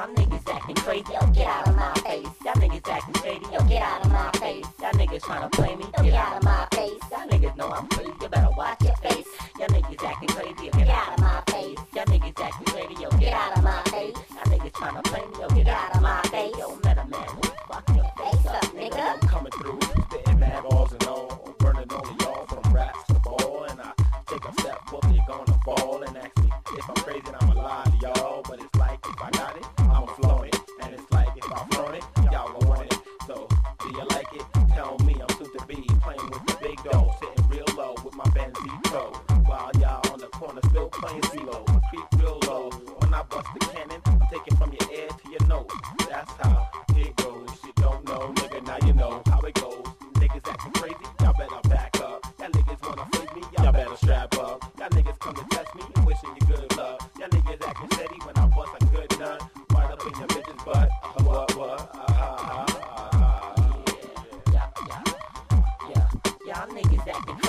Y'all niggas acting crazy, yo, get out of my face. Y'all niggas acting shady, yo, oh, get out of my face. Y'all niggas trying to play me, get out of my face.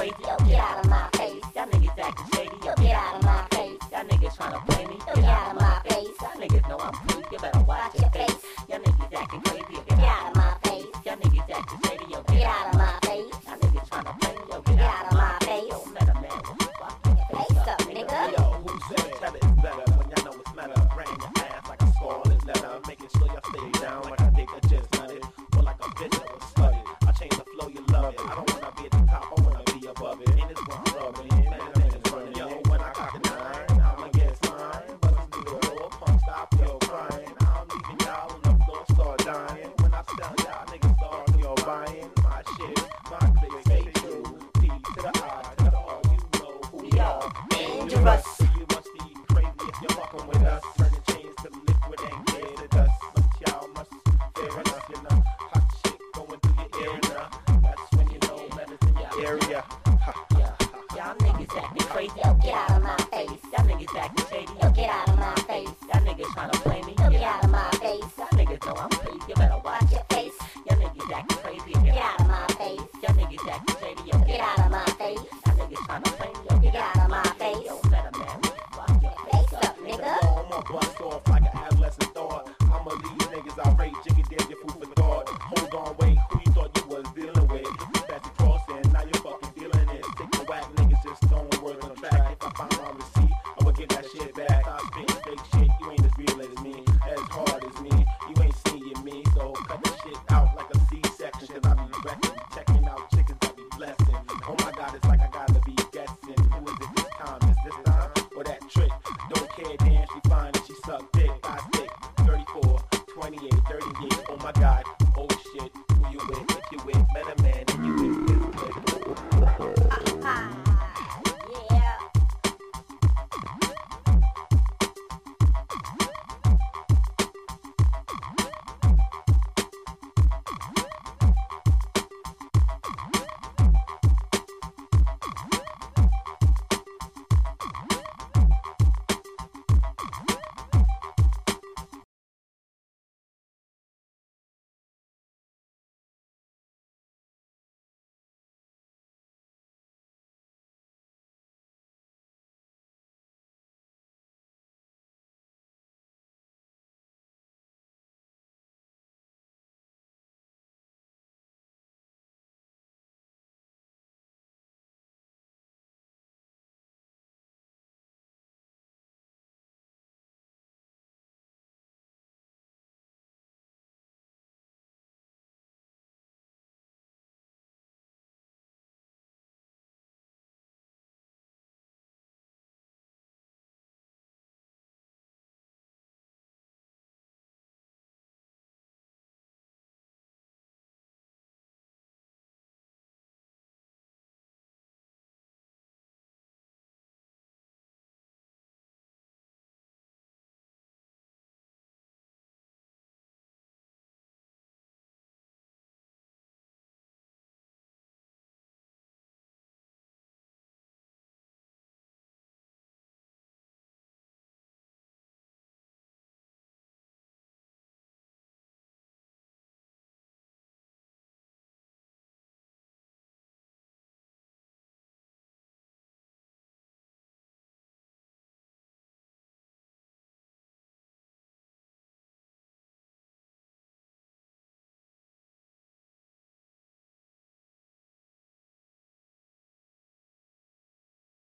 crazy. Yo, get out of my face. Y'all niggas acting shady. Yo, get out of my face. Y'all niggas tryna play me. attack me crazy. Get out of my face. Y'all niggas acting shady. God.